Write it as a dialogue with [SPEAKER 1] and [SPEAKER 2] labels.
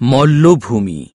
[SPEAKER 1] Mallabhumi.